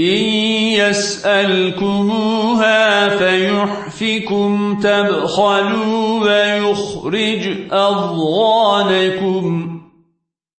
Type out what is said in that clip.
إن يسألكموها فيحفكم تبخلوا ويخرج أضغانكم.